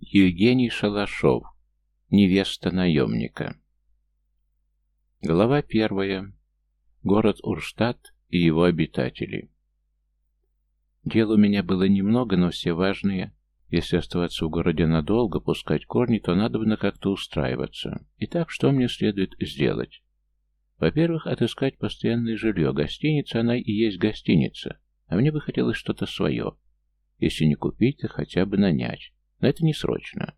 Евгений Шалашов. Невеста наемника. Глава первая. Город Урштадт и его обитатели. Дел у меня было немного, но все важные. Если оставаться в городе надолго, пускать корни, то надо бы как-то устраиваться. Итак, что мне следует сделать? Во-первых, отыскать постоянное жилье. Гостиница, она и есть гостиница. А мне бы хотелось что-то свое. Если не купить, то хотя бы нанять. Но это не срочно.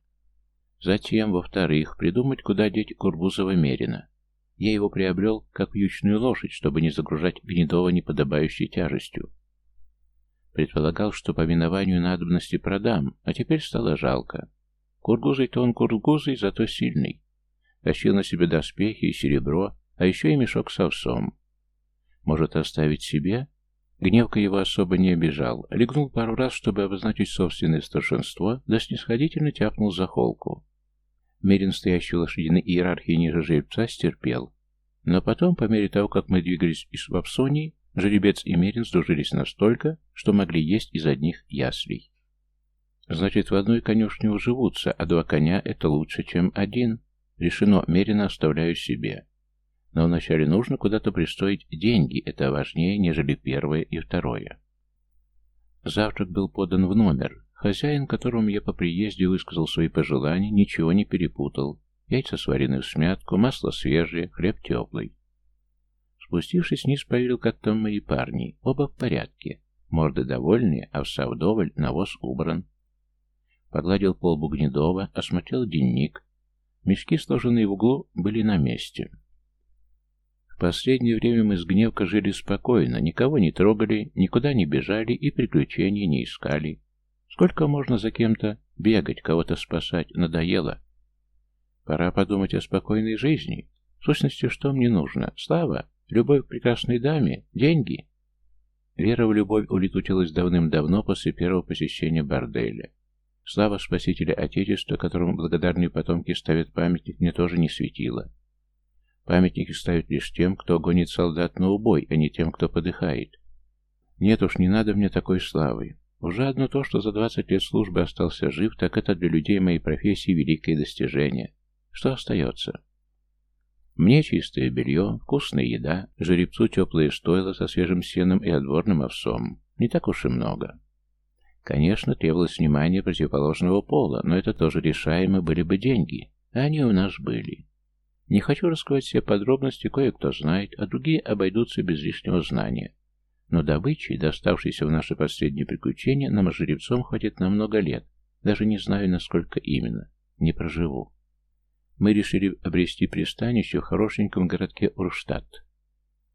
Затем, во-вторых, придумать, куда деть Курбузова Мерина. Я его приобрел как вьючную лошадь, чтобы не загружать Гнедова неподобающей тяжестью. Предполагал, что по минованию надобности продам, а теперь стало жалко. Кургузый-то он кургузый, зато сильный. Тащил на себе доспехи и серебро, а еще и мешок с овсом. Может оставить себе? Гневка его особо не обижал. Легнул пару раз, чтобы обозначить собственное старшинство, да снисходительно тяпнул за холку. Мерин, стоящий лошадиной иерархии ниже жеребца, стерпел. Но потом, по мере того, как мы двигались из Вапсонии, жеребец и Мерин сдружились настолько, что могли есть из одних яслей. Значит, в одной конюшне уживутся, а два коня — это лучше, чем один. Решено, Мерина оставляю себе. Но вначале нужно куда-то пристроить деньги, это важнее, нежели первое и второе. Завтрак был подан в номер. Хозяин, которому я по приезде высказал свои пожелания, ничего не перепутал. Яйца сварены в смятку, масло свежее, хлеб теплый. Спустившись вниз, проверил, как там мои парни. Оба в порядке. Морды довольные, овса вдоволь, навоз убран. Погладил пол Бугнедова, осмотрел денник. Мешки, сложенные в углу, были на месте последнее время мы с Гневка жили спокойно, никого не трогали, никуда не бежали и приключений не искали. Сколько можно за кем-то бегать, кого-то спасать, надоело. Пора подумать о спокойной жизни. В сущности, что мне нужно? Слава? Любовь к прекрасной даме? Деньги? Вера в любовь улетучилась давным-давно после первого посещения борделя. Слава Спасителя Отечества, которому благодарные потомки ставят памятник, мне тоже не светила. Памятники ставят лишь тем, кто гонит солдат на убой, а не тем, кто подыхает. Нет уж, не надо мне такой славы. Уже одно то, что за 20 лет службы остался жив, так это для людей моей профессии великое достижение. Что остается? Мне чистое белье, вкусная еда, жеребцу теплые стойла со свежим сеном и отборным овсом. Не так уж и много. Конечно, требовалось внимание противоположного пола, но это тоже решаемо были бы деньги. А они у нас были. Не хочу раскрывать все подробности, кое-кто знает, а другие обойдутся без лишнего знания. Но добычи, доставшейся в наше последнее приключение, нам жеребцом хватит на много лет. Даже не знаю, насколько именно. Не проживу. Мы решили обрести пристанище в хорошеньком городке Урштадт.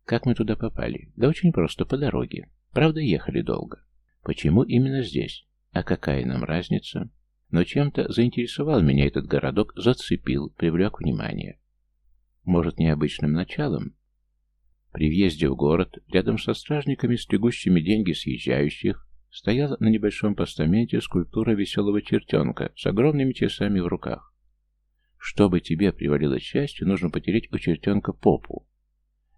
Как мы туда попали? Да очень просто, по дороге. Правда, ехали долго. Почему именно здесь? А какая нам разница? Но чем-то заинтересовал меня этот городок, зацепил, привлек внимание. Может, необычным началом? При въезде в город, рядом со стражниками, стригущими деньги съезжающих, стояла на небольшом постаменте скульптура веселого чертенка с огромными часами в руках. Чтобы тебе привалило счастье, нужно потереть у чертенка попу.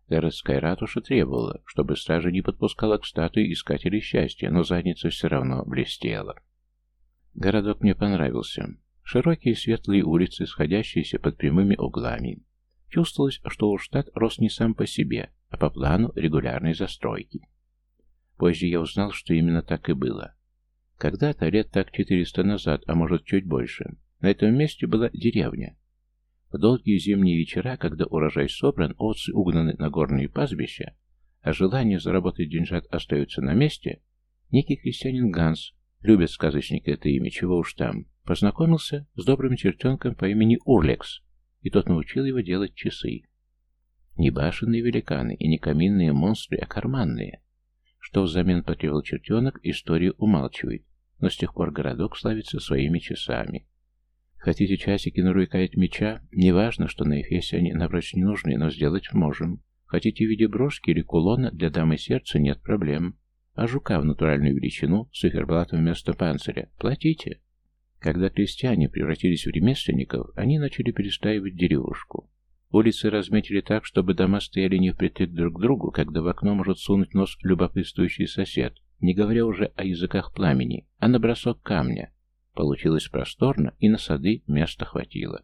Городская ратуша требовала, чтобы стража не подпускала к статуе искателей счастья, но задница все равно блестела. Городок мне понравился. Широкие светлые улицы, сходящиеся под прямыми углами. Чувствовалось, что Урштадт рос не сам по себе, а по плану регулярной застройки. Позже я узнал, что именно так и было. Когда-то, лет так 400 назад, а может чуть больше, на этом месте была деревня. В долгие зимние вечера, когда урожай собран, овцы угнаны на горные пастбища, а желание заработать деньжат остается на месте, некий крестьянин Ганс, любят сказочники это имя, чего уж там, познакомился с добрым чертенком по имени Урлекс, и тот научил его делать часы. Не башенные великаны и не каминные монстры, а карманные. Что взамен потребовал чертенок, историю умалчивает, но с тех пор городок славится своими часами. Хотите часики на рукоять меча? Неважно, что на Эфесе они напрочь не нужны, но сделать можем. Хотите в виде брошки или кулона, для дамы сердца нет проблем. А жука в натуральную величину с циферблатом вместо панциря платите. Когда крестьяне превратились в ремесленников, они начали перестаивать деревушку. Улицы разметили так, чтобы дома стояли не впритык друг к другу, когда в окно может сунуть нос любопытствующий сосед, не говоря уже о языках пламени, а на бросок камня. Получилось просторно, и на сады места хватило.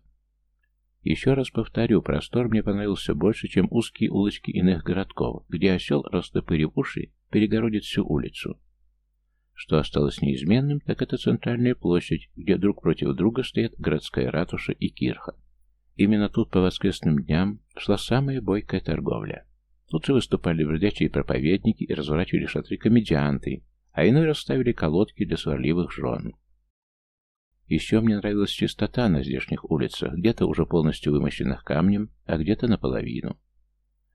Еще раз повторю, простор мне понравился больше, чем узкие улочки иных городков, где осел, растопырив уши, перегородит всю улицу. Что осталось неизменным, так это центральная площадь, где друг против друга стоят городская ратуша и кирха. Именно тут по воскресным дням шла самая бойкая торговля. Тут же выступали бродячие проповедники и разворачивали шатры комедианты, а иной расставили колодки для сварливых жен. Еще мне нравилась чистота на здешних улицах, где-то уже полностью вымощенных камнем, а где-то наполовину.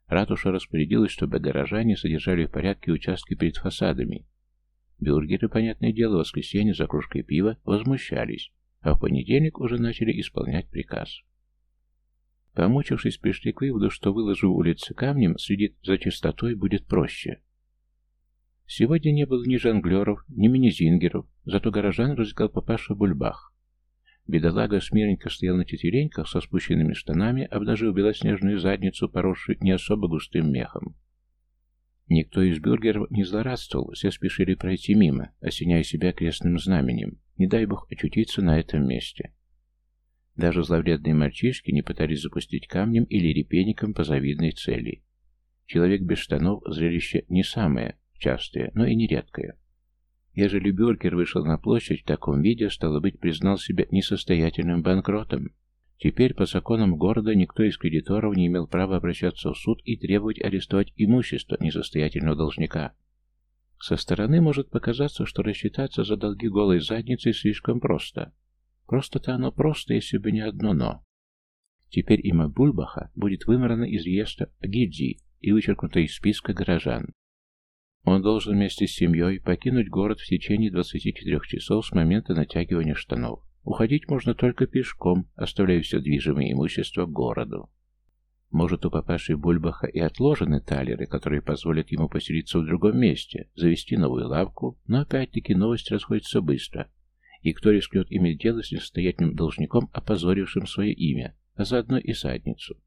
Ратуша распорядилась, чтобы горожане содержали в порядке участки перед фасадами. Бюргеры, понятное дело, в воскресенье за кружкой пива возмущались, а в понедельник уже начали исполнять приказ. Помучившись, пришли к выводу, что выложу улицы камнем, следить за чистотой будет проще. Сегодня не было ни жонглеров, ни мини-зингеров, зато горожан развлекал папаша Бульбах. Бедолага смирненько стоял на четвереньках со спущенными штанами, обнажив белоснежную задницу, поросшую не особо густым мехом. Никто из бюргеров не злорадствовал, все спешили пройти мимо, осеняя себя крестным знаменем. Не дай бог очутиться на этом месте. Даже зловредные мальчишки не пытались запустить камнем или репейником по завидной цели. Человек без штанов – зрелище не самое, частое, но и нередкое. Ежели Бюргер вышел на площадь в таком виде, стало быть, признал себя несостоятельным банкротом. Теперь по законам города никто из кредиторов не имел права обращаться в суд и требовать арестовать имущество несостоятельного должника. Со стороны может показаться, что рассчитаться за долги голой задницей слишком просто. Просто-то оно просто, если бы не одно «но». Теперь имя Бульбаха будет вымрано из реестра гильдии и вычеркнуто из списка горожан. Он должен вместе с семьей покинуть город в течение 24 часов с момента натягивания штанов. Уходить можно только пешком, оставляя все движимое имущество городу. Может, у папаши Бульбаха и отложены талеры, которые позволят ему поселиться в другом месте, завести новую лавку, но опять-таки новость расходится быстро. И кто рискнет иметь дело с несостоятельным должником, опозорившим свое имя, а заодно и задницу?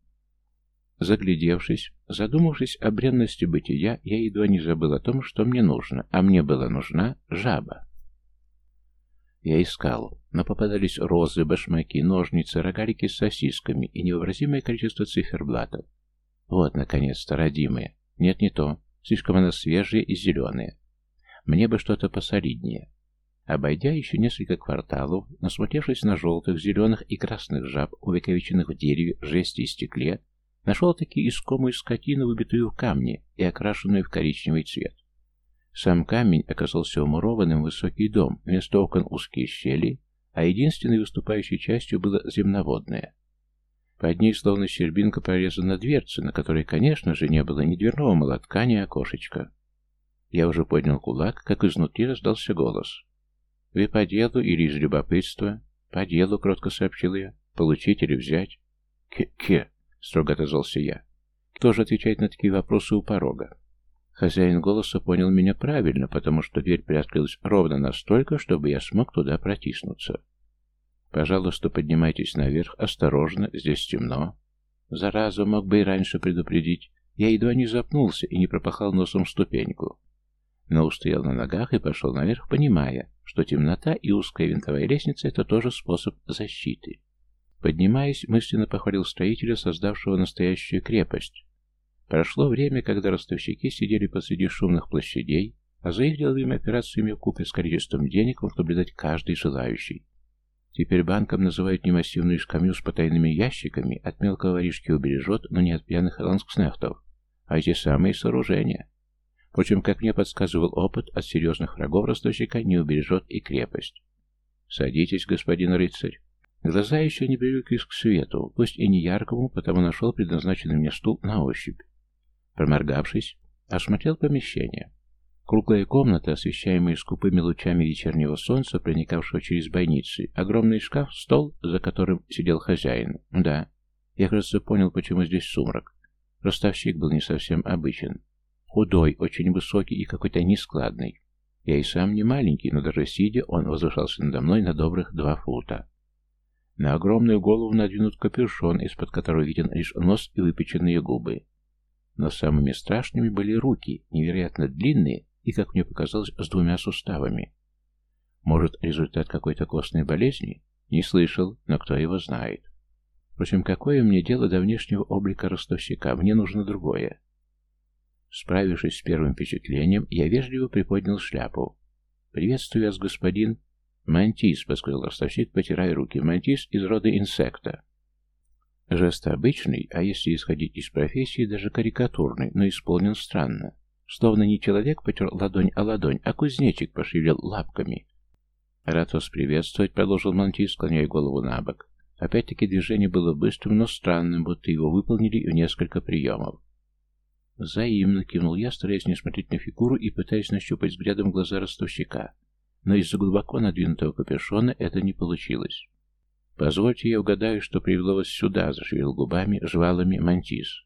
Заглядевшись, задумавшись о бренности бытия, я едва не забыл о том, что мне нужно, а мне была нужна жаба. Я искал, но попадались розы, башмаки, ножницы, рогалики с сосисками и невообразимое количество циферблатов. Вот, наконец-то, родимые. Нет, не то. Слишком она свежая и зеленая. Мне бы что-то посолиднее. Обойдя еще несколько кварталов, насмотревшись на желтых, зеленых и красных жаб, увековеченных в дереве, жести и стекле, Нашел таки искомую скотину, выбитую в камне и окрашенную в коричневый цвет. Сам камень оказался умурованным в высокий дом, вместо окон узкие щели, а единственной выступающей частью было земноводное. Под ней словно щербинка прорезана дверца, на которой, конечно же, не было ни дверного молотка, ни окошечка. Я уже поднял кулак, как изнутри раздался голос. «Вы по делу или из любопытства?» «По делу», — кротко сообщил я. «Получить или взять?» «Ке-ке», — строго отозвался я. «Кто же отвечает на такие вопросы у порога?» Хозяин голоса понял меня правильно, потому что дверь приоткрылась ровно настолько, чтобы я смог туда протиснуться. «Пожалуйста, поднимайтесь наверх, осторожно, здесь темно». Зараза, мог бы и раньше предупредить. Я едва не запнулся и не пропахал носом ступеньку. Но устоял на ногах и пошел наверх, понимая, что темнота и узкая винтовая лестница — это тоже способ защиты. Поднимаясь, мысленно похвалил строителя, создавшего настоящую крепость. Прошло время, когда ростовщики сидели посреди шумных площадей, а за их деловыми операциями в с количеством денег мог наблюдать каждый желающий. Теперь банком называют не массивную скамью с потайными ящиками, от мелкого воришки убережет, но не от пьяных ланскснехтов, а эти самые сооружения. Впрочем, как мне подсказывал опыт, от серьезных врагов ростовщика не убережет и крепость. «Садитесь, господин рыцарь». Глаза еще не привыкли к свету, пусть и не яркому, потому нашел предназначенный мне стул на ощупь. Проморгавшись, осмотрел помещение. Круглая комната, освещаемая скупыми лучами вечернего солнца, проникавшего через бойницы, огромный шкаф, стол, за которым сидел хозяин. Да, я, кажется, понял, почему здесь сумрак. Ростовщик был не совсем обычен. Худой, очень высокий и какой-то нескладный. Я и сам не маленький, но даже сидя, он возвышался надо мной на добрых два фута. На огромную голову надвинут капюшон, из-под которого виден лишь нос и выпеченные губы. Но самыми страшными были руки, невероятно длинные и, как мне показалось, с двумя суставами. Может, результат какой-то костной болезни? Не слышал, но кто его знает. Впрочем, какое мне дело до внешнего облика ростовщика? Мне нужно другое. Справившись с первым впечатлением, я вежливо приподнял шляпу. «Приветствую вас, господин...» «Мантис», — подсказал ростовщик, потирая руки. «Мантис из рода инсекта». Жест обычный, а если исходить из профессии, даже карикатурный, но исполнен странно. Словно не человек потер ладонь о ладонь, а кузнечик пошевелил лапками. «Рад вас приветствовать», — продолжил Мантис, склоняя голову на бок. Опять-таки движение было быстрым, но странным, будто его выполнили в несколько приемов. «Взаимно», — кивнул я, стараясь не смотреть на фигуру и пытаясь нащупать взглядом глаза ростовщика. Но из-за глубоко надвинутого капюшона это не получилось. «Позвольте, я угадаю, что привело вас сюда», — зашевел губами, жвалами мантис.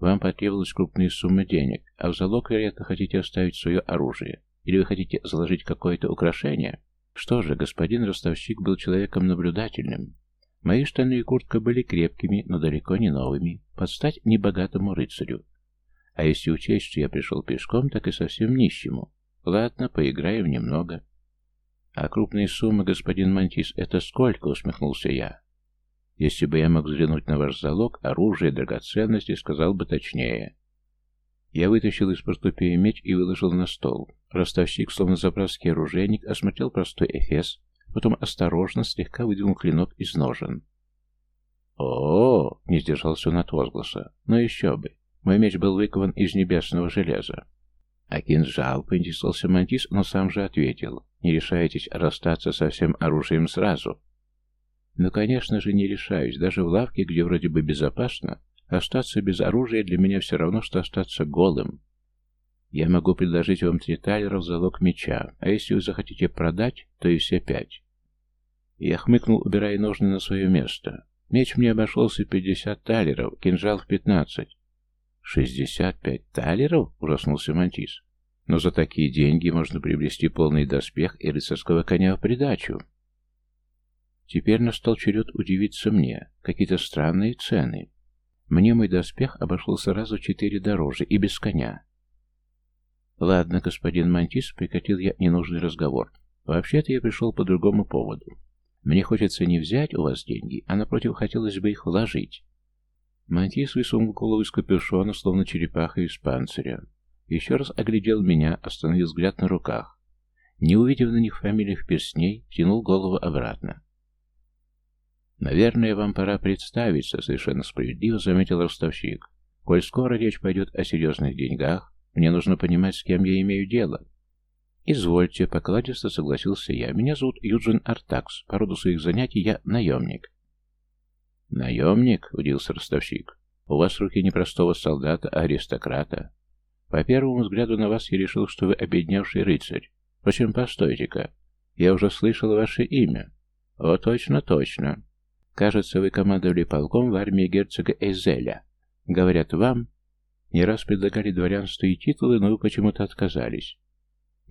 «Вам потребовалась крупная сумма денег, а в залог, вероятно, хотите оставить свое оружие. Или вы хотите заложить какое-то украшение?» Что же, господин ростовщик был человеком наблюдательным. Мои штаны и куртка были крепкими, но далеко не новыми, под стать небогатому рыцарю. А если учесть, что я пришел пешком, так и совсем нищему. Ладно, поиграем немного. А крупные суммы, господин Мантис, это сколько? Усмехнулся я. Если бы я мог взглянуть на ваш залог, оружие, драгоценности, сказал бы точнее. Я вытащил из портупея меч и выложил на стол. Ростовщик, словно заправский оружейник, осмотрел простой эфес, потом осторожно слегка выдвинул клинок из ножен. о, -о, -о не сдержался он от возгласа. «Но еще бы! Мой меч был выкован из небесного железа». «А кинжал?» — поинтересовался Мантис, но сам же ответил. «Не решаетесь расстаться со всем оружием сразу?» «Ну, конечно же, не решаюсь. Даже в лавке, где вроде бы безопасно, Остаться без оружия для меня все равно, что остаться голым. Я могу предложить вам три талера в залог меча, а если вы захотите продать, то и все пять. Я хмыкнул, убирая ножны на свое место. Меч мне обошелся пятьдесят талеров, кинжал в пятнадцать. «Шестьдесят пять талеров?» — ужаснулся Мантис. «Но за такие деньги можно приобрести полный доспех и рыцарского коня в придачу». Теперь настал черед удивиться мне. Какие-то странные цены. Мне мой доспех обошелся раза четыре дороже и без коня. Ладно, господин Мантис, прекратил я ненужный разговор. Вообще-то я пришел по другому поводу. Мне хочется не взять у вас деньги, а напротив хотелось бы их вложить. Мантис высунул голову из капюшона, словно черепаха из панциря. Еще раз оглядел меня, остановил взгляд на руках. Не увидев на них фамилиях перстней, тянул голову обратно. «Наверное, вам пора представиться», — совершенно справедливо заметил ростовщик. «Коль скоро речь пойдет о серьезных деньгах, мне нужно понимать, с кем я имею дело». «Извольте», — покладисто согласился я. «Меня зовут Юджин Артакс. По роду своих занятий я наемник». «Наемник?» — удивился ростовщик. «У вас руки не простого солдата, а аристократа. По первому взгляду на вас я решил, что вы обедневший рыцарь. Впрочем, постойте-ка. Я уже слышал ваше имя». «О, точно, точно. Кажется, вы командовали полком в армии герцога Эзеля. Говорят, вам не раз предлагали дворянство и титулы, но вы почему-то отказались.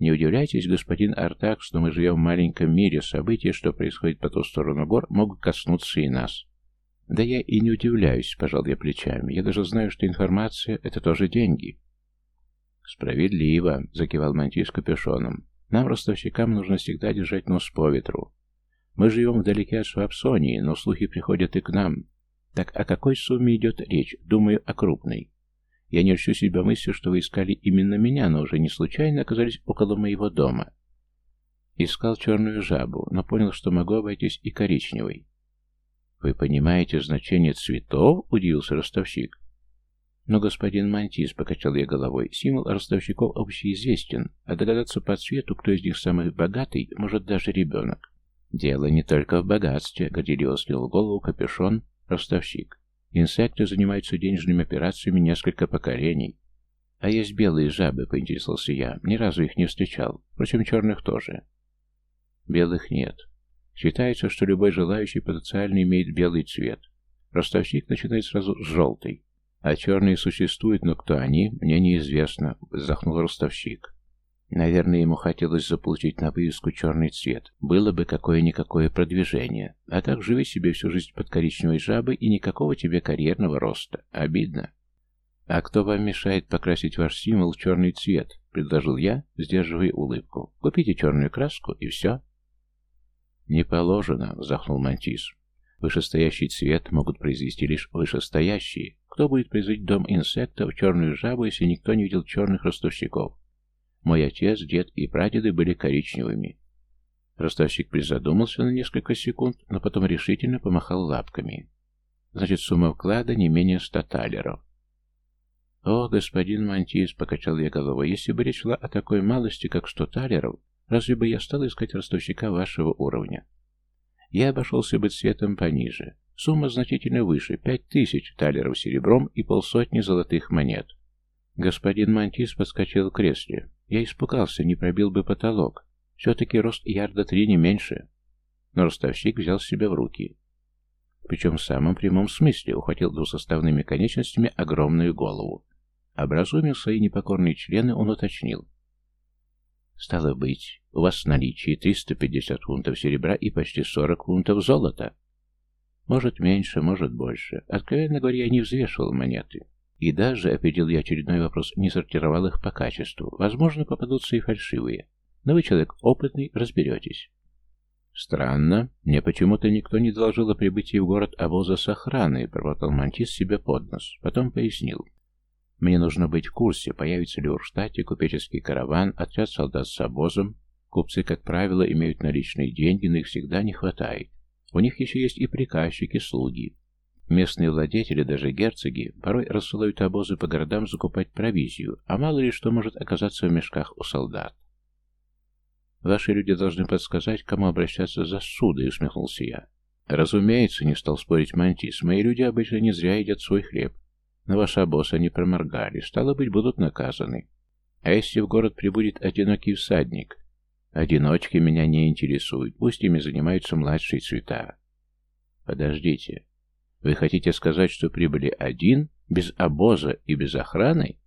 Не удивляйтесь, господин Артак, что мы живем в маленьком мире, события, что происходит по ту сторону гор, могут коснуться и нас. Да я и не удивляюсь, пожал я плечами. Я даже знаю, что информация — это тоже деньги. Справедливо, закивал мантий с капюшоном. Нам, ростовщикам, нужно всегда держать нос по ветру. Мы живем вдалеке от Швабсонии, но слухи приходят и к нам. Так о какой сумме идет речь? Думаю, о крупной. Я не ручу себя мыслью, что вы искали именно меня, но уже не случайно оказались около моего дома. Искал черную жабу, но понял, что могу обойтись и коричневой. «Вы понимаете значение цветов?» — удивился ростовщик. «Но господин Мантис», — покачал я головой, — «символ ростовщиков общеизвестен, а догадаться по цвету, кто из них самый богатый, может даже ребенок». Дело не только в богатстве, горделиво слил голову капюшон, ростовщик. Инсекты занимаются денежными операциями несколько поколений. А есть белые жабы, поинтересовался я. Ни разу их не встречал. Впрочем, черных тоже. Белых нет. Считается, что любой желающий потенциально имеет белый цвет. Ростовщик начинает сразу с желтой. А черные существуют, но кто они, мне неизвестно, вздохнул ростовщик. Наверное, ему хотелось заполучить на вывеску черный цвет. Было бы какое-никакое продвижение. А так живи себе всю жизнь под коричневой жабой и никакого тебе карьерного роста. Обидно. «А кто вам мешает покрасить ваш символ в черный цвет?» — предложил я, сдерживая улыбку. «Купите черную краску, и все. «Не положено», — вздохнул Мантис. «Вышестоящий цвет могут произвести лишь вышестоящие. Кто будет производить дом инсектов, черную жабу, если никто не видел черных ростовщиков? Мой отец, дед и прадеды были коричневыми». Ростовщик призадумался на несколько секунд, но потом решительно помахал лапками. «Значит, сумма вклада не менее ста талеров». «О, господин Мантис», — покачал я головой, — «если бы речь шла о такой малости, как сто талеров, Разве бы я стал искать ростовщика вашего уровня? Я обошелся бы цветом пониже. Сумма значительно выше — пять тысяч талеров серебром и полсотни золотых монет. Господин Мантис подскочил в кресле. Я испугался, не пробил бы потолок. Все-таки рост ярда три не меньше. Но ростовщик взял себя в руки. Причем в самом прямом смысле ухватил двусоставными конечностями огромную голову. Образумив свои непокорные члены, он уточнил. Стало быть, у вас в наличии 350 фунтов серебра и почти 40 фунтов золота. Может меньше, может больше. Откровенно говоря, я не взвешивал монеты. И даже, определил я очередной вопрос, не сортировал их по качеству. Возможно, попадутся и фальшивые. Но вы человек опытный, разберетесь. Странно. Мне почему-то никто не доложил о прибытии в город обоза с охраной, пробовал Мантис себе под нос. Потом пояснил. Мне нужно быть в курсе, появится ли в Урштате купеческий караван, отряд солдат с обозом, Купцы, как правило, имеют наличные деньги, но их всегда не хватает. У них еще есть и приказчики, слуги. Местные владетели, даже герцоги, порой рассылают обозы по городам закупать провизию, а мало ли что может оказаться в мешках у солдат. «Ваши люди должны подсказать, кому обращаться за судой», — усмехнулся я. «Разумеется», — не стал спорить Мантис, — «мои люди обычно не зря едят свой хлеб. Но ваш обоз они проморгали, стало быть, будут наказаны. А если в город прибудет одинокий всадник, Одиночки меня не интересуют, пусть ими занимаются младшие цвета. Подождите, вы хотите сказать, что прибыли один, без обоза и без охраны?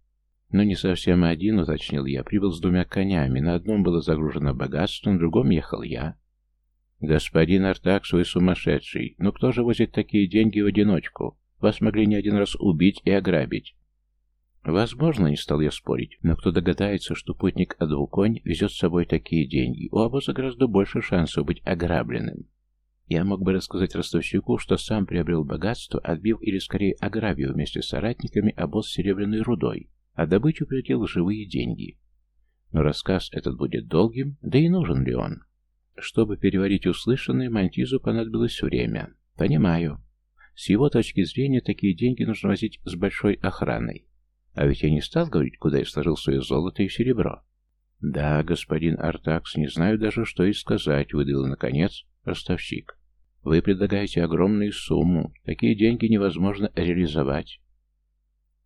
Но не совсем один, уточнил я, прибыл с двумя конями, на одном было загружено богатство, на другом ехал я. Господин Артакс, вы сумасшедший, но кто же возит такие деньги в одиночку? Вас могли не один раз убить и ограбить. Возможно, не стал я спорить, но кто догадается, что путник Адвуконь везет с собой такие деньги, у обоза гораздо больше шансов быть ограбленным. Я мог бы рассказать ростовщику, что сам приобрел богатство, отбив или скорее ограбив вместе с соратниками обоз серебряной рудой, а добычу прилетел живые деньги. Но рассказ этот будет долгим, да и нужен ли он? Чтобы переварить услышанное, Мантизу понадобилось время. Понимаю. С его точки зрения, такие деньги нужно возить с большой охраной. А ведь я не стал говорить, куда я сложил свое золото и серебро. Да, господин Артакс, не знаю даже, что и сказать, выдал, наконец, ростовщик. Вы предлагаете огромную сумму. Такие деньги невозможно реализовать.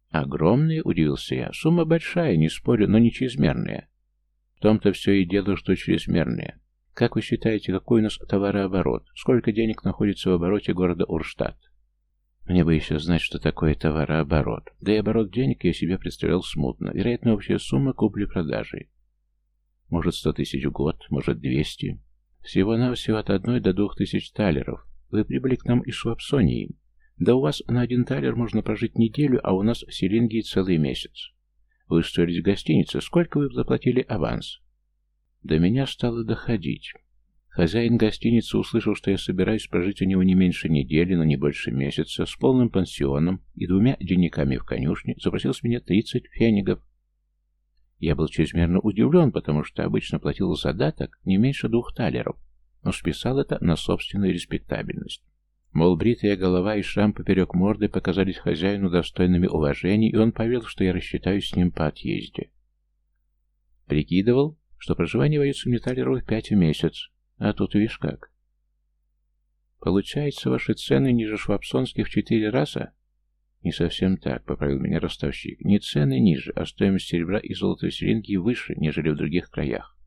Огромные, удивился я. Сумма большая, не спорю, но не чрезмерная. В том-то все и дело, что чрезмерная. Как вы считаете, какой у нас товарооборот? Сколько денег находится в обороте города Урштадт? Мне бы еще знать, что такое товарооборот. Да и оборот денег я себе представлял смутно. Вероятно, общая сумма купли-продажи. Может, сто тысяч в год, может, двести. Всего-навсего от одной до двух тысяч талеров. Вы прибыли к нам из Швабсонии. Да у вас на один талер можно прожить неделю, а у нас в Селингии целый месяц. Вы устроились в гостинице. Сколько вы заплатили аванс? До меня стало доходить. Хозяин гостиницы услышал, что я собираюсь прожить у него не меньше недели, но не больше месяца, с полным пансионом и двумя денниками в конюшне, запросил с меня 30 фенигов. Я был чрезмерно удивлен, потому что обычно платил задаток не меньше двух талеров, но списал это на собственную респектабельность. Мол, бритая голова и шрам поперек морды показались хозяину достойными уважения, и он поверил, что я рассчитаюсь с ним по отъезде. Прикидывал, что проживание в мне талеров пять в месяц, а тут видишь как. Получается, ваши цены ниже швабсонских в четыре раза? Не совсем так, поправил меня ростовщик. Не цены ниже, а стоимость серебра и золотой серинги выше, нежели в других краях.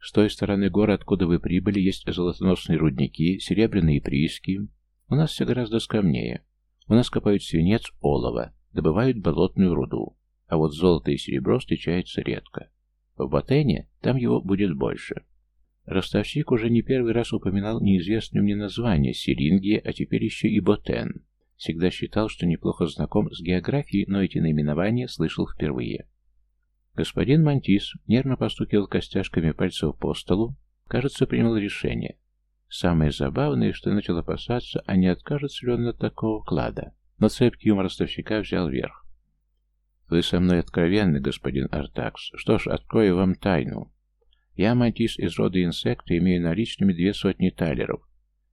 С той стороны гор, откуда вы прибыли, есть золотоносные рудники, серебряные прииски. У нас все гораздо скромнее. У нас копают свинец, олово, добывают болотную руду. А вот золото и серебро встречаются редко. В Батене там его будет больше. Ростовщик уже не первый раз упоминал неизвестное мне название Сирингия, а теперь еще и Ботен. Всегда считал, что неплохо знаком с географией, но эти наименования слышал впервые. Господин Мантис нервно постукивал костяшками пальцев по столу, кажется, принял решение. Самое забавное, что начал опасаться, а не откажется ли он от такого клада. Но цепкий юмор ростовщика взял верх. «Вы со мной откровенны, господин Артакс. Что ж, открою вам тайну. Я мантис из рода инсекта, имею наличными две сотни талеров.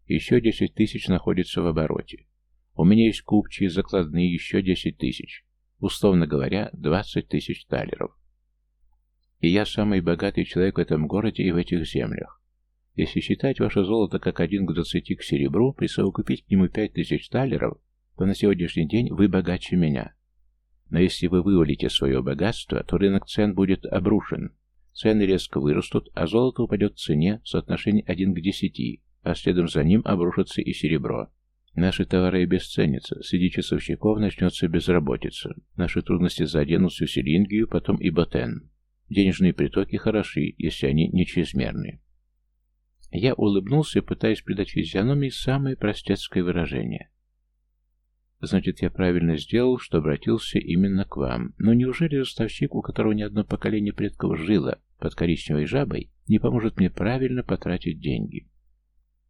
Еще десять тысяч находится в обороте. У меня есть купчие, закладные, еще десять тысяч. Условно говоря, двадцать тысяч талеров. И я самый богатый человек в этом городе и в этих землях. Если считать ваше золото как один к двадцати к серебру, присовокупить к нему пять тысяч талеров, то на сегодняшний день вы богаче меня. Но если вы вывалите свое богатство, то рынок цен будет обрушен. Цены резко вырастут, а золото упадет в цене в соотношении 1 к 10, а следом за ним обрушится и серебро. Наши товары обесценятся, среди часовщиков начнется безработица. Наши трудности заденут всю Селингию, потом и Ботен. Денежные притоки хороши, если они не чрезмерны. Я улыбнулся, пытаясь придать физиономии самое простецкое выражение. Значит, я правильно сделал, что обратился именно к вам. Но неужели ростовщик, у которого ни одно поколение предков жило под коричневой жабой, не поможет мне правильно потратить деньги?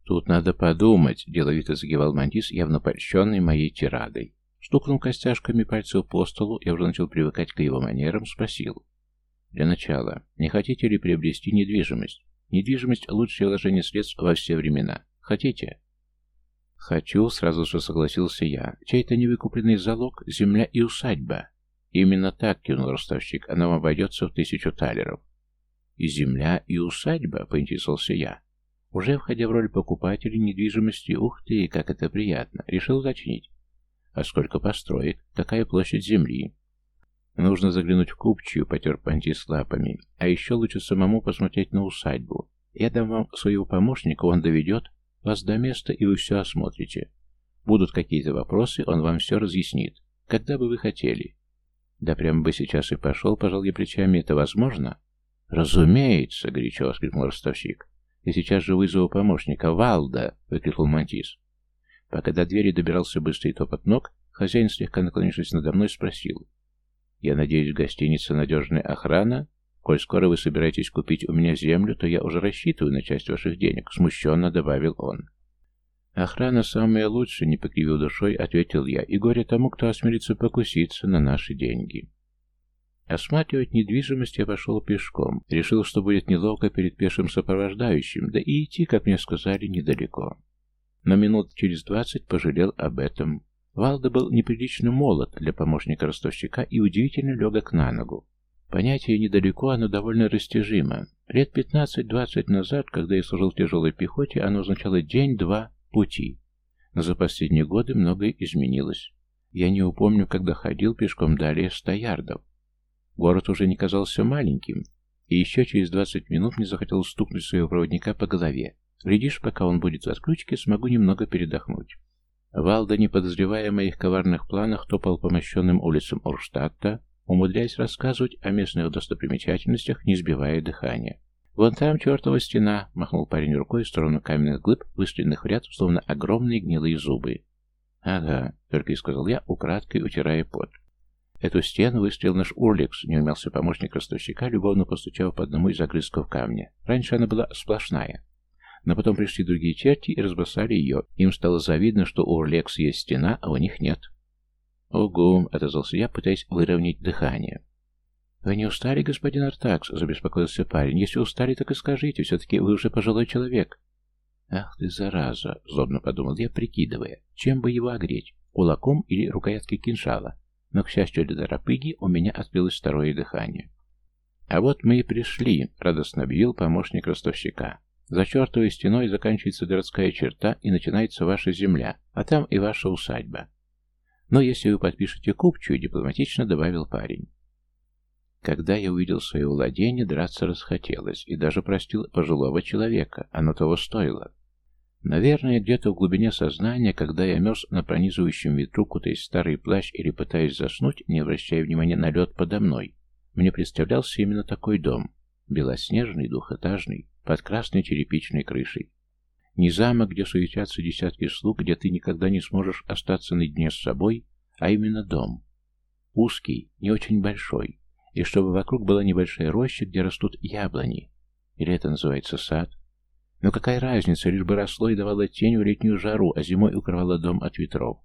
Тут надо подумать, деловито загивал Мантис, явно польщенный моей тирадой. Стукнул костяшками пальцев по столу, я уже начал привыкать к его манерам, спросил. Для начала, не хотите ли приобрести недвижимость? Недвижимость – лучшее вложение средств во все времена. Хотите? Хочу, сразу же согласился я. Чей-то невыкупленный залог – земля и усадьба. Именно так, кивнул ростовщик, она вам обойдется в тысячу талеров. И земля, и усадьба, поинтересовался я. Уже входя в роль покупателя недвижимости, ух ты, как это приятно, решил уточнить. А сколько построек? Какая площадь земли? Нужно заглянуть в купчую, потер Панти с лапами. А еще лучше самому посмотреть на усадьбу. Я дам вам своего помощника, он доведет вас до места, и вы все осмотрите. Будут какие-то вопросы, он вам все разъяснит. Когда бы вы хотели? Да прямо бы сейчас и пошел, пожал я плечами. Это возможно? Разумеется, горячо воскликнул ростовщик. И сейчас же вызову помощника. Валда! выкрикнул Мантис. Пока до двери добирался быстрый топот ног, хозяин, слегка наклонившись надо мной, спросил. «Я надеюсь, в гостинице надежная охрана? Коль скоро вы собираетесь купить у меня землю, то я уже рассчитываю на часть ваших денег», — смущенно добавил он. «Охрана самая лучшая», — не покривил душой, — ответил я, — «и горе тому, кто осмелится покуситься на наши деньги». Осматривать недвижимость я пошел пешком. Решил, что будет неловко перед пешим сопровождающим, да и идти, как мне сказали, недалеко. Но минут через двадцать пожалел об этом. Валда был неприлично молод для помощника ростовщика и удивительно легок на ногу. Понятие недалеко, оно довольно растяжимо. Лет пятнадцать-двадцать назад, когда я служил в тяжелой пехоте, оно означало день-два пути. Но за последние годы многое изменилось. Я не упомню, когда ходил пешком далее ста ярдов. Город уже не казался маленьким, и еще через двадцать минут мне захотелось стукнуть своего проводника по голове. Глядишь, пока он будет в отключке, смогу немного передохнуть. Валда, не подозревая о моих коварных планах, топал по мощенным улицам Орштадта, умудряясь рассказывать о местных достопримечательностях, не сбивая дыхания. «Вон там чертова стена!» — махнул парень рукой в сторону каменных глыб, выстроенных в ряд, словно огромные гнилые зубы. «Ага», — только и сказал я, украдкой утирая пот. «Эту стену выстрелил наш Урликс», — не умелся помощник ростовщика, любовно постучав по одному из огрызков камня. Раньше она была сплошная. Но потом пришли другие черти и разбросали ее. Им стало завидно, что у Урлекс есть стена, а у них нет. «Угу», — отозвался я, пытаясь выровнять дыхание. «Вы не устали, господин Артакс?» — забеспокоился парень. «Если устали, так и скажите. Все-таки вы уже пожилой человек». «Ах ты, зараза!» — злобно подумал я, прикидывая, чем бы его огреть, кулаком или рукояткой кинжала. Но, к счастью для Доропыги, у меня открылось второе дыхание. «А вот мы и пришли», — радостно объявил помощник ростовщика. За чертовой стеной заканчивается городская черта и начинается ваша земля, а там и ваша усадьба. Но если вы подпишете купчую, дипломатично добавил парень. Когда я увидел свое владение, драться расхотелось, и даже простил пожилого человека, оно того стоило. Наверное, где-то в глубине сознания, когда я мерз на пронизывающем ветру, кутаясь старый плащ или пытаясь заснуть, не обращая внимания на лед подо мной, мне представлялся именно такой дом, белоснежный, двухэтажный, под красной черепичной крышей. Не замок, где суетятся десятки слуг, где ты никогда не сможешь остаться наедине с собой, а именно дом. Узкий, не очень большой, и чтобы вокруг была небольшая роща, где растут яблони. Или это называется сад? Но какая разница, лишь бы росло и давало тень в летнюю жару, а зимой укрывало дом от ветров.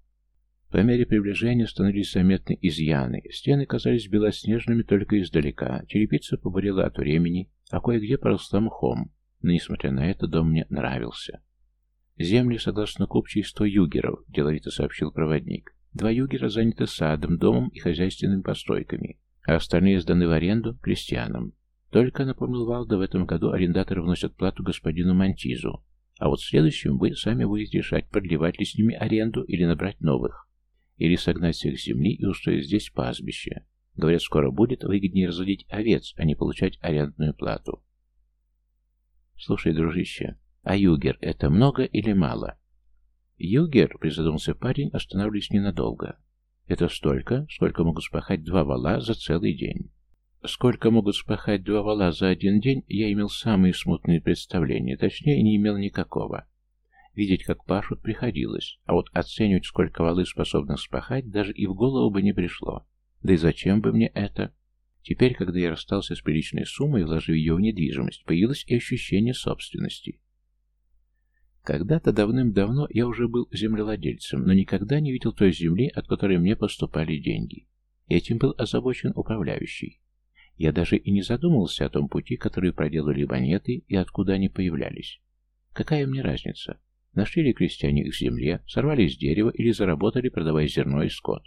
По мере приближения становились заметны изъяны. Стены казались белоснежными только издалека. Черепица побурела от времени, а кое-где поросла мхом. Но, несмотря на это, дом мне нравился. «Земли, согласно купчей, сто югеров», — деловито сообщил проводник. «Два югера заняты садом, домом и хозяйственными постройками, а остальные сданы в аренду крестьянам. Только, напомнил Валда, в этом году арендаторы вносят плату господину Мантизу, а вот в следующем вы сами будете решать, продлевать ли с ними аренду или набрать новых, или согнать всех с земли и устроить здесь пастбище. Говорят, скоро будет выгоднее разводить овец, а не получать арендную плату. Слушай, дружище, а югер это много или мало? Югер, призадумался парень, останавливаясь ненадолго. Это столько, сколько могут спахать два вала за целый день. Сколько могут спахать два вала за один день, я имел самые смутные представления, точнее, не имел никакого. Видеть, как пашут, приходилось, а вот оценивать, сколько валы способны спахать, даже и в голову бы не пришло. Да и зачем бы мне это? Теперь, когда я расстался с приличной суммой, вложив ее в недвижимость, появилось и ощущение собственности. Когда-то давным-давно я уже был землевладельцем, но никогда не видел той земли, от которой мне поступали деньги. Этим был озабочен управляющий. Я даже и не задумывался о том пути, который проделали монеты и откуда они появлялись. Какая мне разница? Нашли ли крестьяне их земле, сорвали с дерева или заработали, продавая зерно и скот?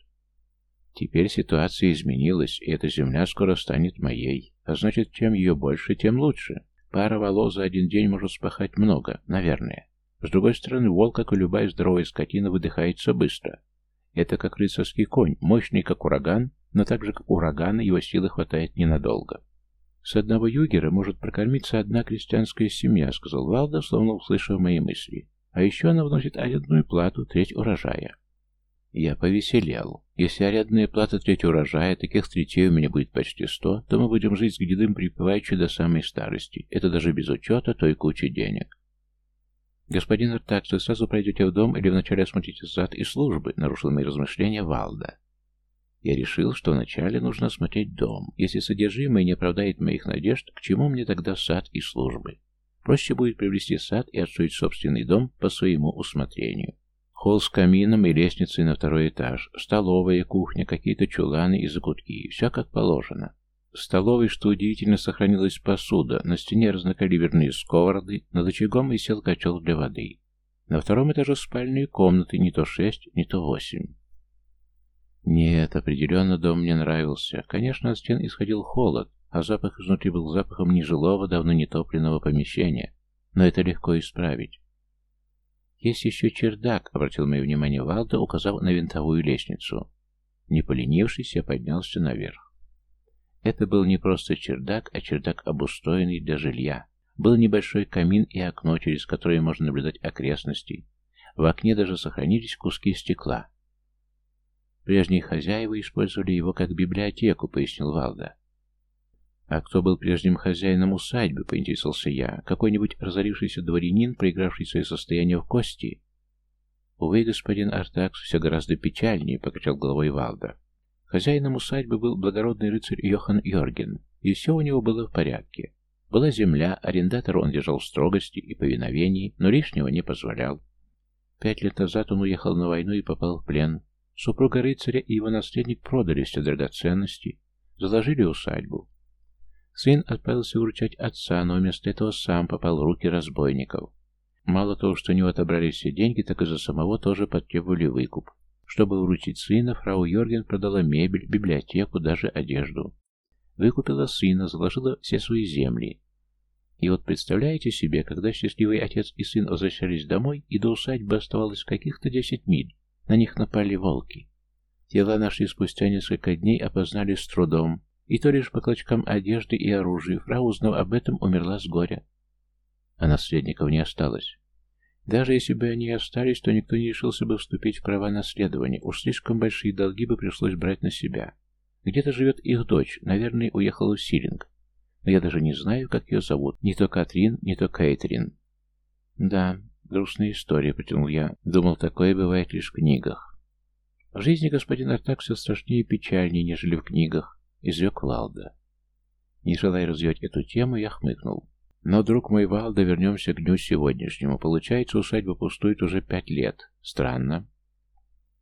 Теперь ситуация изменилась, и эта земля скоро станет моей. А значит, чем ее больше, тем лучше. Пара волос за один день может спахать много, наверное. С другой стороны, волк, как и любая здоровая скотина, выдыхается быстро. Это как рыцарский конь, мощный, как ураган, но так же, как урагана, его силы хватает ненадолго. «С одного югера может прокормиться одна крестьянская семья», — сказал Валда, словно услышав мои мысли. «А еще она вносит арендную плату, треть урожая». Я повеселел. Если арендная плата треть урожая, таких третей у меня будет почти сто, то мы будем жить с гнедым припеваючи до самой старости. Это даже без учета той кучи денег. «Господин Артакс, вы сразу пройдете в дом или вначале осмотрите зад и службы?» — нарушил мои размышления Валда. Я решил, что вначале нужно осмотреть дом. Если содержимое не оправдает моих надежд, к чему мне тогда сад и службы? Проще будет привести сад и отстроить собственный дом по своему усмотрению. Холл с камином и лестницей на второй этаж, столовая, кухня, какие-то чуланы и закутки. Все как положено. В столовой, что удивительно, сохранилась посуда, на стене разнокалиберные сковороды, над очагом висел котел для воды. На втором этаже спальные комнаты, не то шесть, не то восемь. Нет, определенно дом мне нравился. Конечно, от стен исходил холод, а запах изнутри был запахом нежилого, давно нетопленного помещения. Но это легко исправить. «Есть еще чердак», — обратил мое внимание Валда, указав на винтовую лестницу. Не поленившись, я поднялся наверх. Это был не просто чердак, а чердак, обустроенный для жилья. Был небольшой камин и окно, через которое можно наблюдать окрестности. В окне даже сохранились куски стекла. Прежние хозяева использовали его как библиотеку, пояснил Валда. «А кто был прежним хозяином усадьбы?» — поинтересовался я. «Какой-нибудь разорившийся дворянин, проигравший свое состояние в кости?» «Увы, господин Артакс, все гораздо печальнее», — покачал головой Валда. Хозяином усадьбы был благородный рыцарь Йохан Йорген, и все у него было в порядке. Была земля, арендатор он держал в строгости и повиновении, но лишнего не позволял. Пять лет назад он уехал на войну и попал в плен. Супруга рыцаря и его наследник продали все драгоценности, заложили усадьбу, Сын отправился выручать отца, но вместо этого сам попал в руки разбойников. Мало того, что у него отобрали все деньги, так и за самого тоже потребовали выкуп. Чтобы выручить сына, фрау Йорген продала мебель, библиотеку, даже одежду. Выкупила сына, заложила все свои земли. И вот представляете себе, когда счастливый отец и сын возвращались домой, и до усадьбы оставалось каких-то десять миль, на них напали волки. Тела нашли спустя несколько дней, опознали с трудом, и то лишь по клочкам одежды и оружия. Фрау, узнав об этом, умерла с горя. А наследников не осталось. Даже если бы они остались, то никто не решился бы вступить в права наследования. Уж слишком большие долги бы пришлось брать на себя. Где-то живет их дочь, наверное, уехала в Силинг. Но я даже не знаю, как ее зовут. Не то Катрин, не то Кейтрин. Да, грустная история, протянул я. Думал, такое бывает лишь в книгах. В жизни господин Артак все страшнее и печальнее, нежели в книгах изрек Валда. Не желая развивать эту тему, я хмыкнул. Но, друг мой Валда, вернемся к дню сегодняшнему. Получается, усадьба пустует уже пять лет. Странно.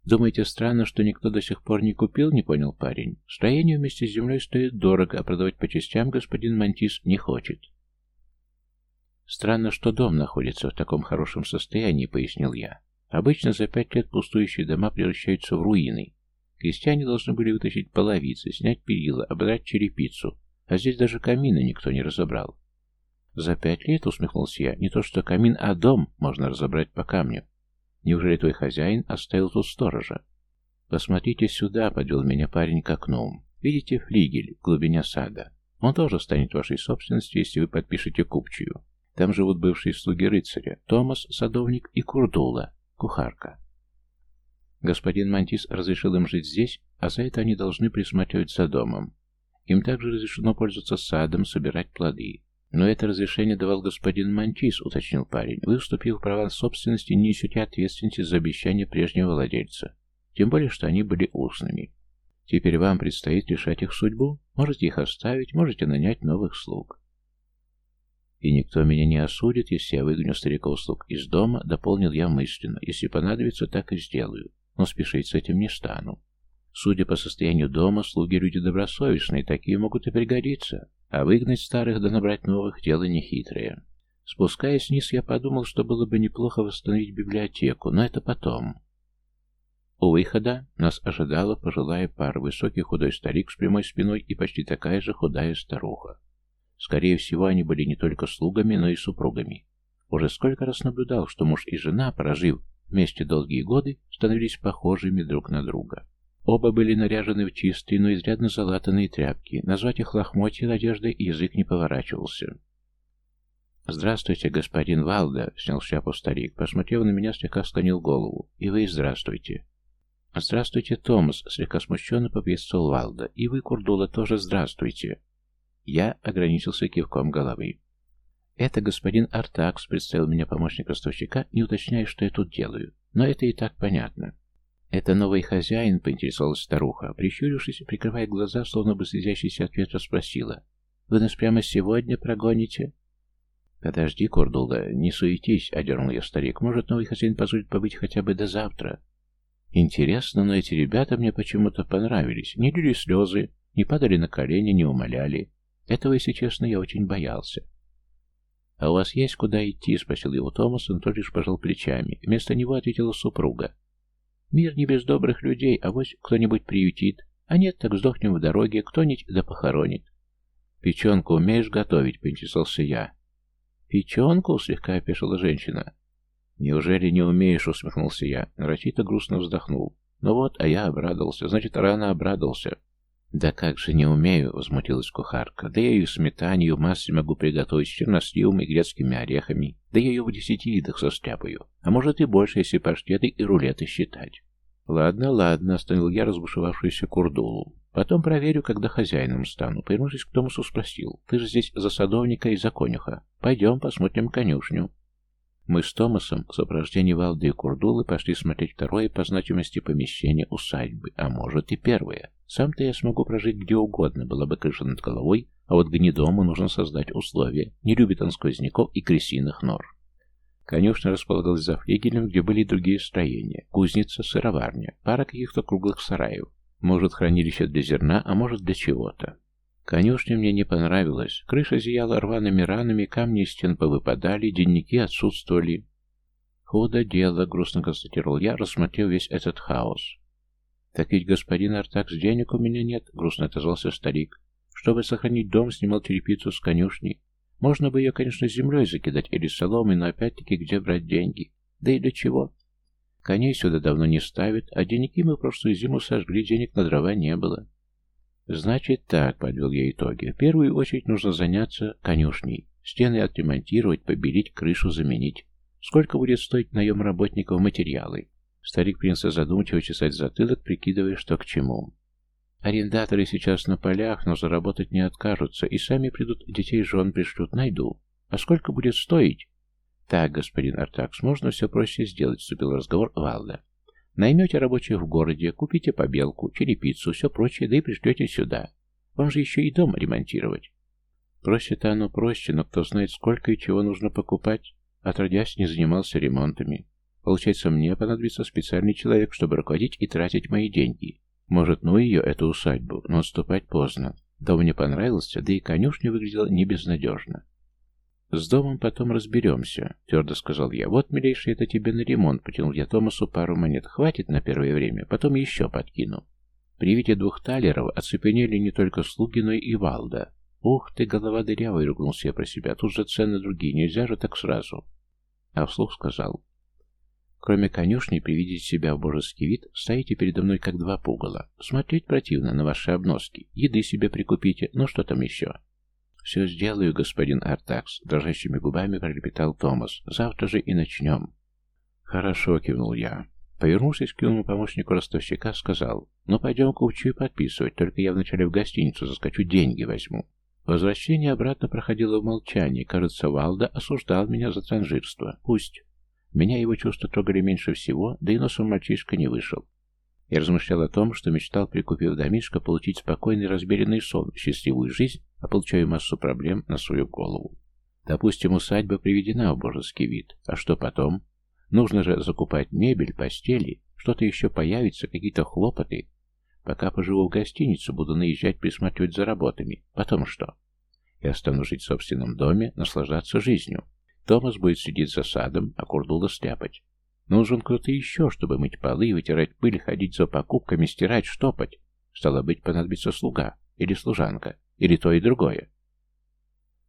Думаете, странно, что никто до сих пор не купил, не понял парень? Строение вместе с землей стоит дорого, а продавать по частям господин Мантис не хочет. Странно, что дом находится в таком хорошем состоянии, пояснил я. Обычно за пять лет пустующие дома превращаются в руины. Крестьяне должны были вытащить половицы, снять перила, обрать черепицу, а здесь даже камина никто не разобрал. За пять лет, усмехнулся я, не то что камин, а дом можно разобрать по камню. Неужели твой хозяин оставил тут сторожа? Посмотрите сюда, подвел меня парень к окну. Видите флигель в глубине сада? Он тоже станет вашей собственностью, если вы подпишете купчую. Там живут бывшие слуги рыцаря, Томас, садовник и Курдула, кухарка. Господин Мантис разрешил им жить здесь, а за это они должны присматривать за домом. Им также разрешено пользоваться садом, собирать плоды. «Но это разрешение давал господин Мантис», — уточнил парень. «Вы, вступив в права собственности, не несете ответственности за обещание прежнего владельца. Тем более, что они были устными. Теперь вам предстоит решать их судьбу. Можете их оставить, можете нанять новых слуг». «И никто меня не осудит, если я выгоню стариков слуг из дома», — дополнил я мысленно. «Если понадобится, так и сделаю. Но спешить с этим не стану. Судя по состоянию дома, слуги люди добросовестные, такие могут и пригодиться. А выгнать старых да набрать новых – дело нехитрое. Спускаясь вниз, я подумал, что было бы неплохо восстановить библиотеку, но это потом. У выхода нас ожидала пожилая пара, высокий худой старик с прямой спиной и почти такая же худая старуха. Скорее всего, они были не только слугами, но и супругами. Уже сколько раз наблюдал, что муж и жена, прожив вместе долгие годы, становились похожими друг на друга. Оба были наряжены в чистые, но изрядно залатанные тряпки. Назвать их лохмотья одеждой язык не поворачивался. «Здравствуйте, господин Валда», — снял шляпу старик. Посмотрев на меня, слегка склонил голову. «И вы здравствуйте». «Здравствуйте, Томас», — слегка смущенно поприветствовал Валда. «И вы, Курдула, тоже здравствуйте». Я ограничился кивком головы. «Это господин Артакс», — представил меня помощник ростовщика, не уточняя, что я тут делаю. Но это и так понятно. «Это новый хозяин?» — поинтересовалась старуха. Прищурившись, прикрывая глаза, словно бы слезящийся от ветра, спросила. «Вы нас прямо сегодня прогоните?» «Подожди, Курдулда, не суетись», — одернул я старик. «Может, новый хозяин позволит побыть хотя бы до завтра?» «Интересно, но эти ребята мне почему-то понравились. Не лили слезы, не падали на колени, не умоляли. Этого, если честно, я очень боялся». «А у вас есть куда идти?» — спросил его Томас, он только лишь пожал плечами. Вместо него ответила супруга. Мир не без добрых людей, а вот кто-нибудь приютит. А нет, так сдохнем в дороге, кто-нибудь да похоронит. «Печенку умеешь готовить?» — поинтересовался я. «Печенку?» — слегка опешила женщина. «Неужели не умеешь?» — усмехнулся я. Нарочито грустно вздохнул. «Ну вот, а я обрадовался. Значит, рано обрадовался». «Да как же не умею!» — возмутилась кухарка. «Да я ее сметане, в масле могу приготовить с черносливом и грецкими орехами. Да я ее в десяти видах состряпаю. А может и больше, если паштеты и рулеты считать». «Ладно, ладно», — остановил я разбушевавшуюся курдулу. «Потом проверю, когда хозяином стану». Повернувшись к Томасу, спросил. «Ты же здесь за садовника и за конюха. Пойдем посмотрим конюшню». Мы с Томасом в сопровождении Валды и Курдулы пошли смотреть второе по значимости помещение усадьбы, а может и первое. Сам-то я смогу прожить где угодно, была бы крыша над головой, а вот гнедому нужно создать условия. Не любит он сквозняков и крысиных нор. Конюшня располагалась за флигелем, где были другие строения. Кузница, сыроварня, пара каких-то круглых сараев. Может, хранилище для зерна, а может, для чего-то. Конюшня мне не понравилась. Крыша зияла рваными ранами, камни из стен повыпадали, денники отсутствовали. «Худо дело», — грустно констатировал я, рассмотрев весь этот хаос. «Так ведь, господин Артакс, денег у меня нет», — грустно отозвался старик. «Чтобы сохранить дом, снимал черепицу с конюшни. Можно бы ее, конечно, землей закидать или соломой, но опять-таки где брать деньги? Да и для чего? Коней сюда давно не ставят, а деньги мы прошлую зиму сожгли, денег на дрова не было. Значит так, подвел я итоги. В первую очередь нужно заняться конюшней. Стены отремонтировать, побелить, крышу заменить. Сколько будет стоить наем работников материалы? Старик принялся задумчиво чесать затылок, прикидывая, что к чему. Арендаторы сейчас на полях, но заработать не откажутся, и сами придут, детей жен пришлют, найду. А сколько будет стоить? Так, господин Артакс, можно все проще сделать, вступил разговор Валда. Наймете рабочих в городе, купите побелку, черепицу, все прочее, да и пришлете сюда. Вам же еще и дом ремонтировать. Проще-то оно проще, но кто знает, сколько и чего нужно покупать. Отродясь, не занимался ремонтами. Получается, мне понадобится специальный человек, чтобы руководить и тратить мои деньги. Может, ну ее, эту усадьбу, но отступать поздно. Дом мне понравился, да и конюшня выглядела не безнадежно. «С домом потом разберемся», — твердо сказал я. «Вот, милейший, это тебе на ремонт», — потянул я Томасу пару монет. «Хватит на первое время, потом еще подкину». При виде двух талеров оцепенели не только слуги, но и Валда. «Ух ты, голова дырявая!» — ругнулся я про себя. «Тут же цены другие, нельзя же так сразу». А вслух сказал. «Кроме конюшни, привидеть себя в божеский вид, стоите передо мной как два пугала. Смотреть противно на ваши обноски. Еды себе прикупите, ну что там еще?» «Все сделаю, господин Артакс», — дрожащими губами пролепетал Томас. «Завтра же и начнем». «Хорошо», — кивнул я. Повернувшись к юному помощнику ростовщика, сказал, «Ну, пойдем купчу и подписывать, только я вначале в гостиницу заскочу, деньги возьму». Возвращение обратно проходило в молчании. Кажется, Валда осуждал меня за транжирство. Пусть. Меня его чувства трогали меньше всего, да и носом мальчишка не вышел. Я размышлял о том, что мечтал, прикупив домишко, получить спокойный размеренный сон, счастливую жизнь, а получаю массу проблем на свою голову. Допустим, усадьба приведена в божеский вид. А что потом? Нужно же закупать мебель, постели, что-то еще появится, какие-то хлопоты. Пока поживу в гостинице, буду наезжать, присматривать за работами. Потом что? Я стану жить в собственном доме, наслаждаться жизнью. Томас будет сидеть за садом, а Курдула стряпать. Нужен кто-то еще, чтобы мыть полы, вытирать пыль, ходить за покупками, стирать, штопать. Стало быть, понадобится слуга или служанка, или то и другое.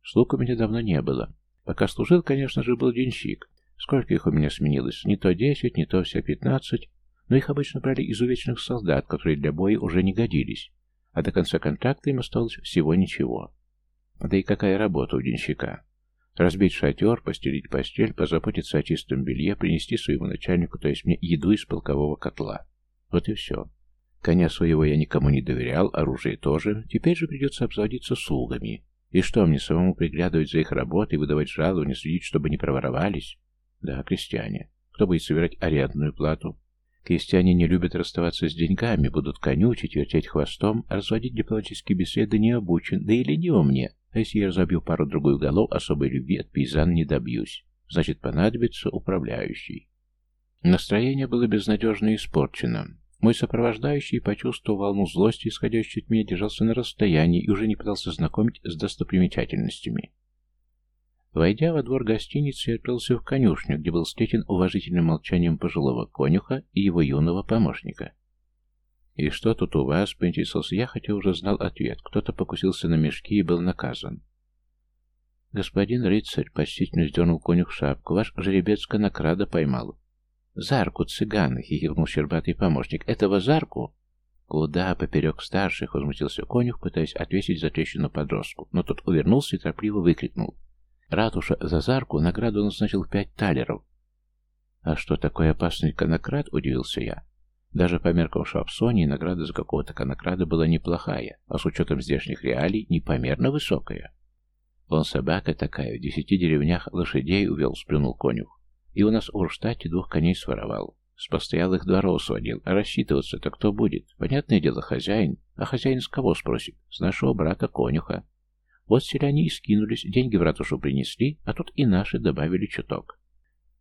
Слуг у меня давно не было. Пока служил, конечно же, был денщик. Сколько их у меня сменилось? Не то десять, не то все пятнадцать. Но их обычно брали из увечных солдат, которые для боя уже не годились. А до конца контракта им осталось всего ничего. Да и какая работа у денщика? Разбить шатер, постелить постель, позаботиться о чистом белье, принести своему начальнику, то есть мне, еду из полкового котла. Вот и все. Коня своего я никому не доверял, оружие тоже. Теперь же придется обзаводиться слугами. И что, мне самому приглядывать за их работой, выдавать жалования, следить, чтобы не проворовались? Да, крестьяне. Кто будет собирать арендную плату? Крестьяне не любят расставаться с деньгами, будут конючить, вертеть хвостом, разводить дипломатические беседы не обучен, да и лениво мне. А если я разобью пару-другую голов, особой любви от пейзан не добьюсь. Значит, понадобится управляющий. Настроение было безнадежно испорчено. Мой сопровождающий, почувствовав волну злости, исходящую от меня, держался на расстоянии и уже не пытался знакомить с достопримечательностями. Войдя во двор гостиницы, я открылся в конюшню, где был встретен уважительным молчанием пожилого конюха и его юного помощника. «И что тут у вас?» — поинтересовался я, хотя уже знал ответ. Кто-то покусился на мешки и был наказан. «Господин рыцарь», — почтительно сдернул конюх шапку, — «ваш жеребец конокрада поймал». «Зарку, цыган!» — хихикнул щербатый помощник. «Этого зарку?» «Куда поперек старших?» — возмутился конюх, пытаясь отвесить за трещину подростку, но тот увернулся и торопливо выкрикнул. «Ратуша за зарку награду назначил пять талеров». «А что, такой опасный конокрад?» — удивился я. Даже по меркам Шапсонии награда за какого-то конокрада была неплохая, а с учетом здешних реалий непомерно высокая. Он собака такая, в десяти деревнях лошадей увел, сплюнул конюх. И у нас в Урштате двух коней своровал. С постоялых дворов сводил, а рассчитываться-то кто будет? Понятное дело, хозяин. А хозяин с кого спросит? С нашего брата конюха. Вот селяне и скинулись, деньги в ратушу принесли, а тут и наши добавили чуток.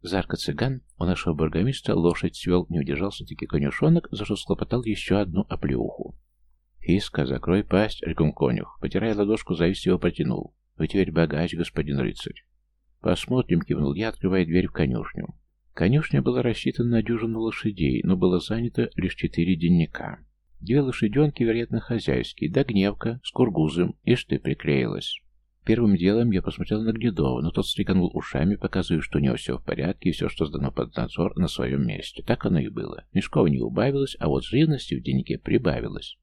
Зарка-цыган у нашего бургомистра лошадь свел, не удержался-таки конюшонок, за что схлопотал еще одну оплеуху. «Фиска, закрой пасть!» — реком конюх. Потирая ладошку, завистливо протянул. «Вы теперь богач, господин рыцарь!» «Посмотрим», — кивнул я, открывая дверь в конюшню. Конюшня была рассчитана на дюжину лошадей, но было занято лишь четыре денника. Две лошаденки, вероятно, хозяйские, да гневка с кургузом, и ты приклеилась. Первым делом я посмотрел на Гнедова, но тот стреканул ушами, показывая, что у него все в порядке и все, что сдано под надзор, на своем месте. Так оно и было. Мешков не убавилось, а вот живности в деннике прибавилось.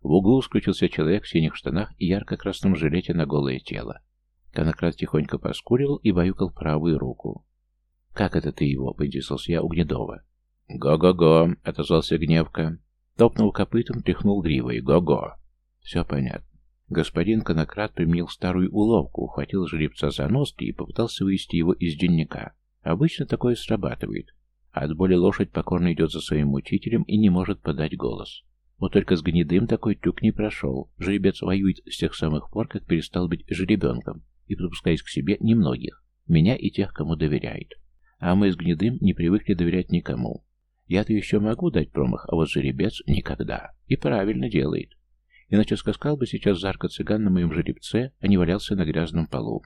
В углу скрутился человек в синих штанах и ярко-красном жилете на голое тело. Конократ тихонько поскуривал и баюкал правую руку. «Как это ты его?» — поинтересовался я у Гнедова. «Го-го-го!» — отозвался Гневка. Топнул копытом, тряхнул гривой. «Го-го!» «Все понятно. Господин Конократ применил старую уловку, ухватил жеребца за носки и попытался вывести его из денника. Обычно такое срабатывает. От боли лошадь покорно идет за своим учителем и не может подать голос. Вот только с гнедым такой трюк не прошел. Жеребец воюет с тех самых пор, как перестал быть жеребенком, и подпускает к себе немногих, меня и тех, кому доверяет. А мы с гнедым не привыкли доверять никому. Я-то еще могу дать промах, а вот жеребец никогда. И правильно делает. Иначе скаскал бы сейчас Зарка цыган на моем жеребце, а не валялся на грязном полу.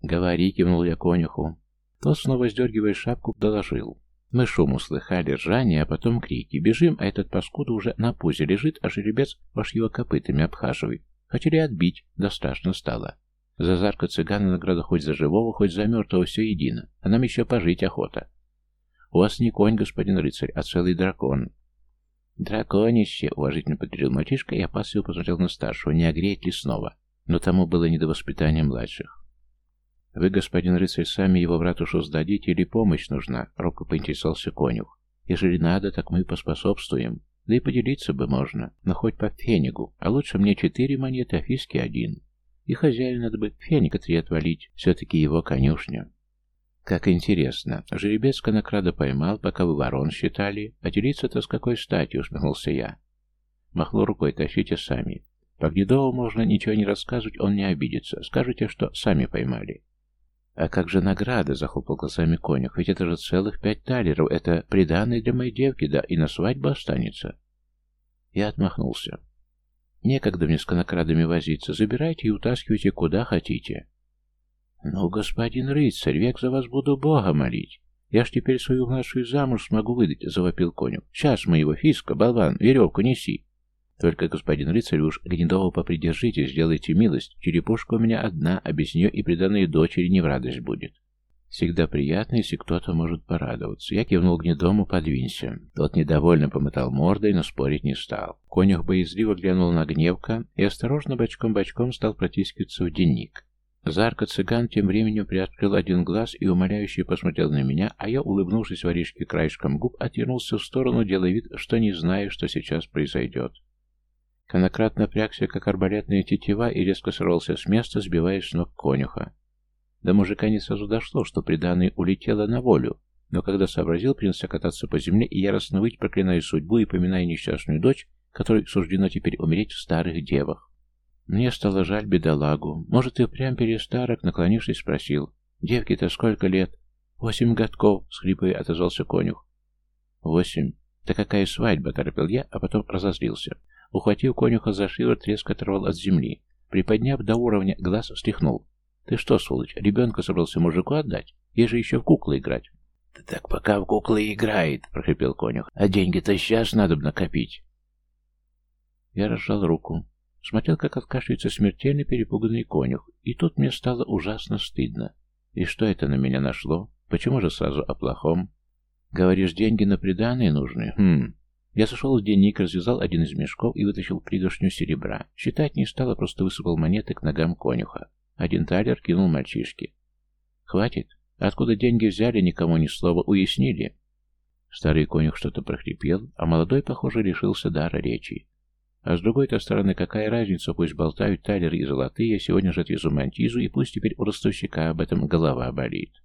«Говори», — кивнул я конюху. Тот, снова сдергивая шапку, доложил. Мы шум услыхали, ржание, а потом крики. Бежим, а этот паскуда уже на пузе лежит, а жеребец ваш его копытами обхаживает. Хотели отбить, да страшно стало. За Зарка цыгана награда хоть за живого, хоть за мертвого, все едино. А нам еще пожить охота. У вас не конь, господин рыцарь, а целый дракон. Драконище, уважительно подтвердил мальчишка и опасливо посмотрел на старшего, не огреет ли снова. Но тому было не до воспитания младших. «Вы, господин рыцарь, сами его братушу сдадите или помощь нужна?» — робко поинтересовался конюх. «Ежели надо, так мы поспособствуем. Да и поделиться бы можно, но хоть по фенигу, а лучше мне четыре монеты, а фиски один. И хозяину надо бы феника три отвалить, все-таки его конюшня». «Как интересно. Жеребец конокрада поймал, пока вы ворон считали, а делиться-то с какой стати?» — усмехнулся я. Махнул рукой, тащите сами. По Гнедову можно ничего не рассказывать, он не обидится. Скажете, что сами поймали. «А как же награда?» — захлопал глазами конюх. «Ведь это же целых пять талеров. Это приданное для моей девки, да и на свадьбу останется». Я отмахнулся. «Некогда мне с конокрадами возиться. Забирайте и утаскивайте куда хотите». «Ну, господин рыцарь, век за вас буду Бога молить. Я ж теперь свою младшую замуж смогу выдать», — завопил конюх. «Сейчас моего фиска, болван, веревку неси». Только, господин рыцарь, уж гнедого попридержите, сделайте милость. Черепушка у меня одна, а без нее и приданные дочери не в радость будет. Всегда приятно, если кто-то может порадоваться. Я кивнул гнедому, подвинься. Тот недовольно помотал мордой, но спорить не стал. Конюх боязливо глянул на гневка и осторожно бочком-бочком стал протискиваться в денник. Зарка цыган тем временем приоткрыл один глаз и умоляюще посмотрел на меня, а я, улыбнувшись воришке краешком губ, отвернулся в сторону, делая вид, что не знаю, что сейчас произойдет. Конократ напрягся, как арбалетная тетива, и резко сорвался с места, сбивая с ног конюха. До мужика не сразу дошло, что приданное улетело на волю, но когда сообразил, принялся кататься по земле и яростно выть, проклиная судьбу и поминая несчастную дочь, которой суждено теперь умереть в старых девах. Мне стало жаль бедолагу. Может, и прям перестарок, наклонившись, спросил. «Девке-то сколько лет?» «Восемь годков», — схлипывая отозвался конюх. «Восемь? Да какая свадьба?» — торопил я, а потом разозлился. Ухватив конюха за шиворот, резко оторвал от земли. Приподняв до уровня, глаз встряхнул. «Ты что, сволочь, ребенка собрался мужику отдать? Ей же еще в куклы играть». «Да так пока в куклы играет», — прохрипел конюх. «А деньги-то сейчас надо бы накопить». Я разжал руку. Смотрел, как откашляется смертельно перепуганный конюх, и тут мне стало ужасно стыдно. И что это на меня нашло? Почему же сразу о плохом? Говоришь, деньги на приданые нужны? Хм, я зашел в денник, развязал один из мешков и вытащил пригоршню серебра. Считать не стал, а просто высыпал монеты к ногам конюха. Один талер кинул мальчишке. «Хватит? Откуда деньги взяли, никому ни слова уяснили?» Старый конюх что-то прохрипел, а молодой, похоже, решился дара речи. А с другой-то стороны, какая разница, пусть болтают талеры и золотые, сегодня же отвезу мантизу, и пусть теперь у ростовщика об этом голова болит.